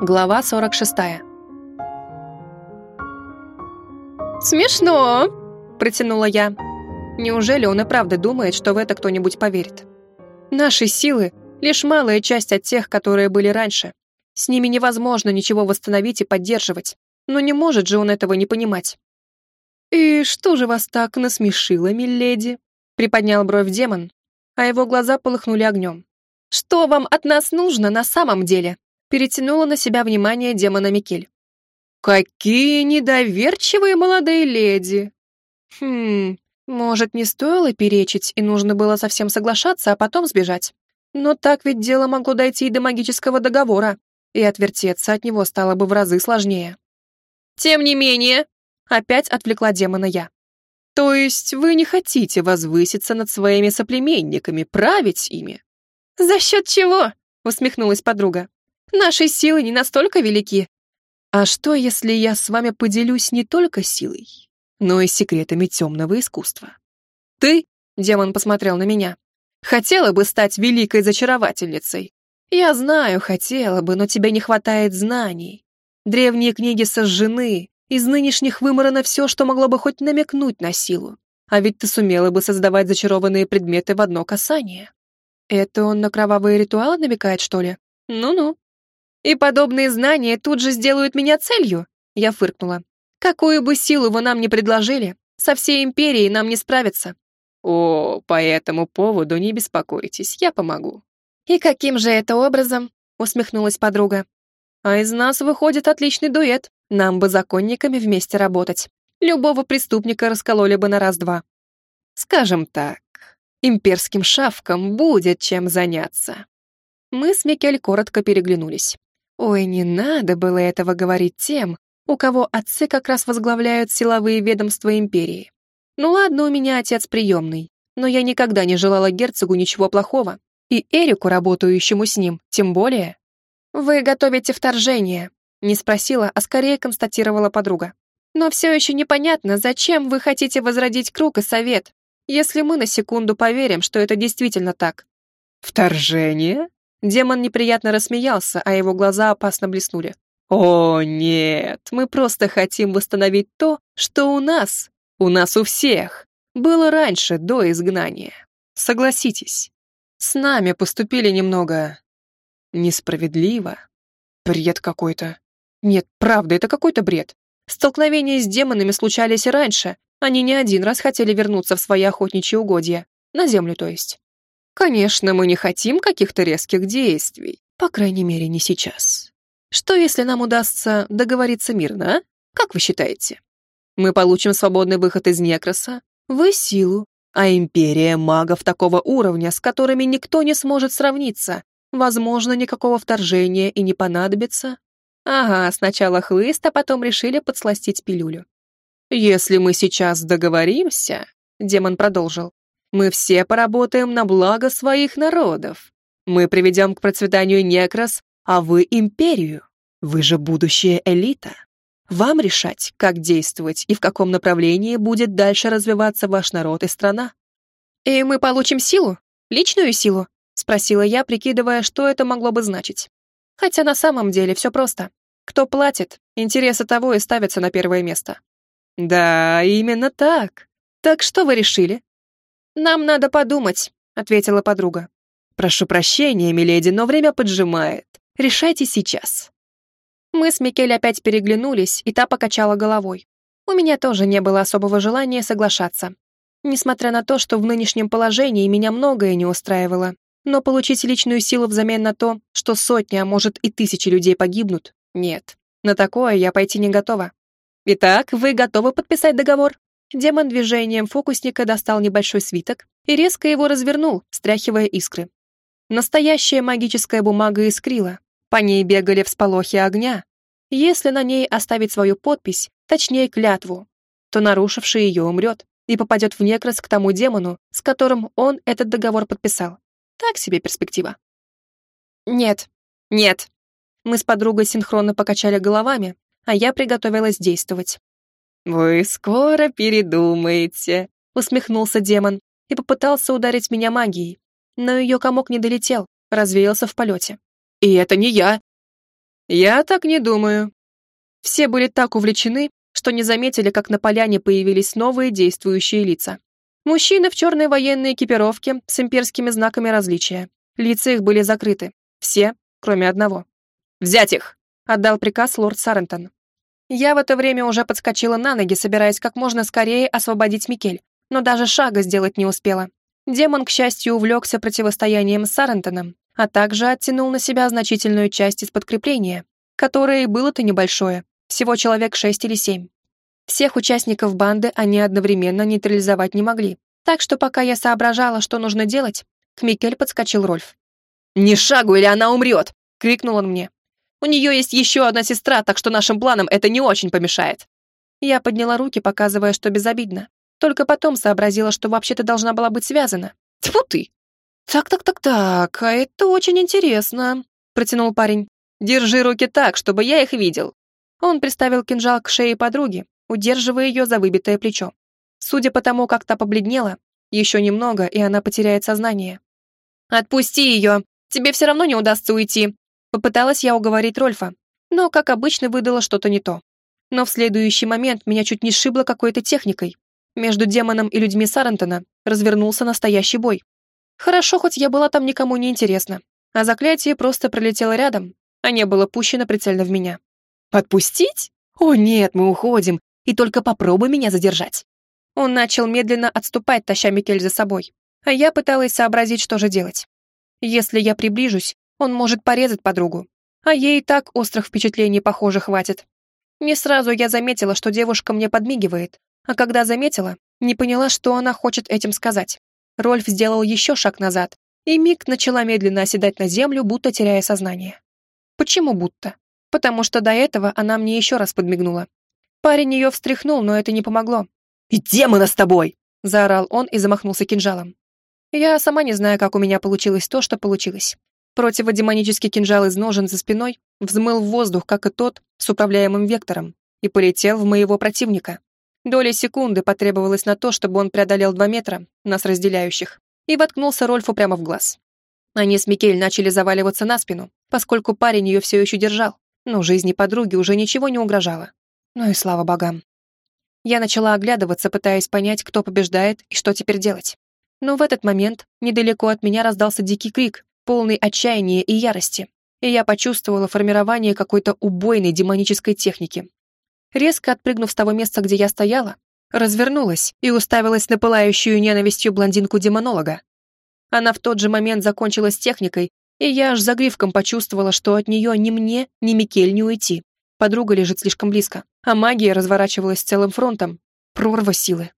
Глава 46. «Смешно!» – протянула я. Неужели он и правда думает, что в это кто-нибудь поверит? Наши силы — лишь малая часть от тех, которые были раньше. С ними невозможно ничего восстановить и поддерживать. Но не может же он этого не понимать. «И что же вас так насмешило, миледи?» — приподнял бровь демон, а его глаза полыхнули огнем. «Что вам от нас нужно на самом деле?» Перетянула на себя внимание демона Микель. «Какие недоверчивые молодые леди!» «Хм, может, не стоило перечить, и нужно было совсем соглашаться, а потом сбежать. Но так ведь дело могло дойти и до магического договора, и отвертеться от него стало бы в разы сложнее. «Тем не менее», — опять отвлекла демона я. «То есть вы не хотите возвыситься над своими соплеменниками, править ими?» «За счет чего?» — усмехнулась подруга. Наши силы не настолько велики. А что, если я с вами поделюсь не только силой, но и секретами темного искусства? Ты, демон посмотрел на меня, хотела бы стать великой зачаровательницей. Я знаю, хотела бы, но тебе не хватает знаний. Древние книги сожжены, из нынешних выморано все, что могло бы хоть намекнуть на силу. А ведь ты сумела бы создавать зачарованные предметы в одно касание. Это он на кровавые ритуалы намекает, что ли? Ну-ну. И подобные знания тут же сделают меня целью, я фыркнула. Какую бы силу вы нам ни предложили, со всей империей нам не справиться. О, по этому поводу не беспокойтесь, я помогу. И каким же это образом? Усмехнулась подруга. А из нас выходит отличный дуэт. Нам бы законниками вместе работать. Любого преступника раскололи бы на раз-два. Скажем так, имперским шавкам будет чем заняться. Мы с Микель коротко переглянулись. Ой, не надо было этого говорить тем, у кого отцы как раз возглавляют силовые ведомства империи. Ну ладно, у меня отец приемный, но я никогда не желала герцогу ничего плохого, и Эрику, работающему с ним, тем более. «Вы готовите вторжение», — не спросила, а скорее констатировала подруга. «Но все еще непонятно, зачем вы хотите возродить круг и совет, если мы на секунду поверим, что это действительно так». «Вторжение?» Демон неприятно рассмеялся, а его глаза опасно блеснули. «О, нет, мы просто хотим восстановить то, что у нас, у нас у всех, было раньше, до изгнания. Согласитесь, с нами поступили немного... несправедливо. Бред какой-то. Нет, правда, это какой-то бред. Столкновения с демонами случались и раньше. Они не один раз хотели вернуться в свои охотничьи угодья. На землю, то есть. Конечно, мы не хотим каких-то резких действий, по крайней мере, не сейчас. Что, если нам удастся договориться мирно, а? Как вы считаете? Мы получим свободный выход из Некроса, вы силу, а империя магов такого уровня, с которыми никто не сможет сравниться. Возможно, никакого вторжения и не понадобится. Ага, сначала хлыст, а потом решили подсластить пилюлю. Если мы сейчас договоримся, демон продолжил, мы все поработаем на благо своих народов. Мы приведем к процветанию Некрос, а вы — империю. Вы же будущая элита. Вам решать, как действовать и в каком направлении будет дальше развиваться ваш народ и страна. «И мы получим силу? Личную силу?» — спросила я, прикидывая, что это могло бы значить. Хотя на самом деле все просто. Кто платит, интересы того и ставятся на первое место. «Да, именно так. Так что вы решили?» «Нам надо подумать», — ответила подруга. «Прошу прощения, миледи, но время поджимает. Решайте сейчас». Мы с Микель опять переглянулись, и та покачала головой. У меня тоже не было особого желания соглашаться. Несмотря на то, что в нынешнем положении меня многое не устраивало, но получить личную силу взамен на то, что сотни, а может и тысячи людей погибнут, нет. На такое я пойти не готова. Итак, вы готовы подписать договор? Демон движением фокусника достал небольшой свиток и резко его развернул, стряхивая искры. Настоящая магическая бумага искрила, по ней бегали всполохи огня. Если на ней оставить свою подпись, точнее клятву, то нарушивший ее умрет и попадет в некрас к тому демону, с которым он этот договор подписал. Так себе перспектива. Нет, нет. Мы с подругой синхронно покачали головами, а я приготовилась действовать. «Вы скоро передумаете», — усмехнулся демон и попытался ударить меня магией, но ее комок не долетел, развеялся в полете. «И это не я!» Я так не думаю. Все были так увлечены, что не заметили, как на поляне появились новые действующие лица. Мужчины в черной военной экипировке с имперскими знаками различия. Лица их были закрыты. Все, кроме одного. «Взять их!» — отдал приказ лорд Сарентон. Я в это время уже подскочила на ноги, собираясь как можно скорее освободить Микель, но даже шага сделать не успела. Демон, к счастью, увлекся противостоянием с Сарентоном, а также оттянул на себя значительную часть из подкрепления, которое и было-то небольшое, всего человек шесть или семь. Всех участников банды они одновременно нейтрализовать не могли, так что пока я соображала, что нужно делать, к Микель подскочил Рольф. «Не шагу, или она умрет!» — крикнул он мне. «У нее есть еще одна сестра, так что нашим планам это не очень помешает». Я подняла руки, показывая, что безобидно. Только потом сообразила, что вообще-то должна была быть связана. Тьфу ты! «Так-так-так-так, а это очень интересно», — протянул парень. «Держи руки так, чтобы я их видел». Он приставил кинжал к шее подруги, удерживая ее за выбитое плечо. Судя по тому, как та побледнела, еще немного, и она потеряет сознание. «Отпусти ее! Тебе все равно не удастся уйти!» Попыталась я уговорить Рольфа, но, как обычно, выдала что-то не то. Но в следующий момент меня чуть не сшибло какой-то техникой. Между демоном и людьми Сарантона развернулся настоящий бой. Хорошо, хоть я была там никому не интересна, а заклятие просто пролетело рядом, а не было пущено прицельно в меня. «Отпустить? О нет, мы уходим, и только попробуй меня задержать». Он начал медленно отступать, таща Микель за собой, а я пыталась сообразить, что же делать. Если я приближусь, он может порезать подругу, а ей и так острых впечатлений, похоже, хватит. Не сразу я заметила, что девушка мне подмигивает, а когда заметила, не поняла, что она хочет этим сказать. Рольф сделал еще шаг назад, и Мик начала медленно оседать на землю, будто теряя сознание. Почему будто? Потому что до этого она мне еще раз подмигнула. Парень ее встряхнул, но это не помогло. «И демона с тобой!» — заорал он и замахнулся кинжалом. Я сама не знаю, как у меня получилось то, что получилось. Противодемонический кинжал из ножен за спиной взмыл в воздух, как и тот, с управляемым вектором, и полетел в моего противника. Доля секунды потребовалось на то, чтобы он преодолел два метра, нас разделяющих, и воткнулся Рольфу прямо в глаз. Они с Микель начали заваливаться на спину, поскольку парень ее все еще держал, но жизни подруги уже ничего не угрожало. Ну и слава богам. Я начала оглядываться, пытаясь понять, кто побеждает и что теперь делать. Но в этот момент недалеко от меня раздался дикий крик, полный отчаяния и ярости, и я почувствовала формирование какой-то убойной демонической техники, резко отпрыгнув с того места, где я стояла, развернулась и уставилась на пылающую ненавистью блондинку-демонолога. Она в тот же момент закончилась техникой, и я аж загривком почувствовала, что от нее ни мне, ни Микель не уйти. Подруга лежит слишком близко, а магия разворачивалась целым фронтом. Прорва силы.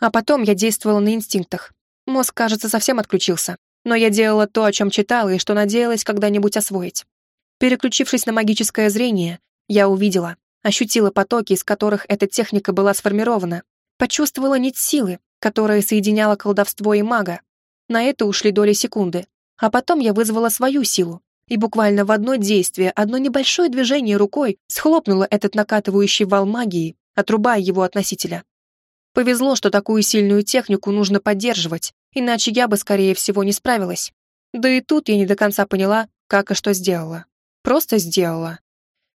А потом я действовала на инстинктах. Мозг, кажется, совсем отключился. Но я делала то, о чем читала и что надеялась когда-нибудь освоить. Переключившись на магическое зрение, я увидела, ощутила потоки, из которых эта техника была сформирована, почувствовала нить силы, которая соединяла колдовство и мага. На это ушли доли секунды, а потом я вызвала свою силу, и буквально в одно действие, одно небольшое движение рукой схлопнула этот накатывающий вал магии, отрубая его от носителя. Повезло, что такую сильную технику нужно поддерживать, иначе я бы, скорее всего, не справилась. Да и тут я не до конца поняла, как и что сделала. Просто сделала.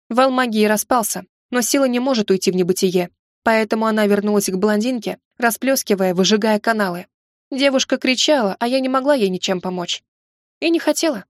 Вал магии распался, но сила не может уйти в небытие, поэтому она вернулась к блондинке, расплескивая, выжигая каналы. Девушка кричала, а я не могла ей ничем помочь. И не хотела.